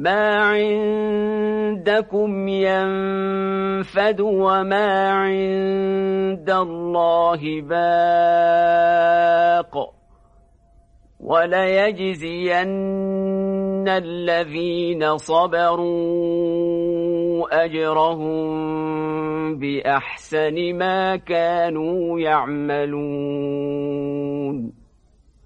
ما عندكم ينفد وما عند الله باق وليجزين الذين صبروا أجرهم بأحسن ما كانوا يعملون